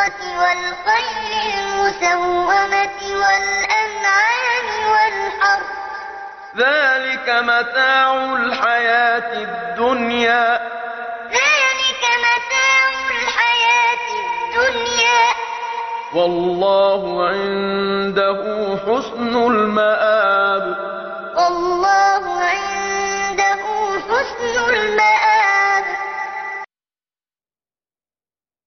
والخيل المسومة والأنعام والحرث. ذلك متاع الحياة الدنيا. ذلك متاع الحياة الدنيا. والله عنده حسن المآب. والله عنده حسن المآب.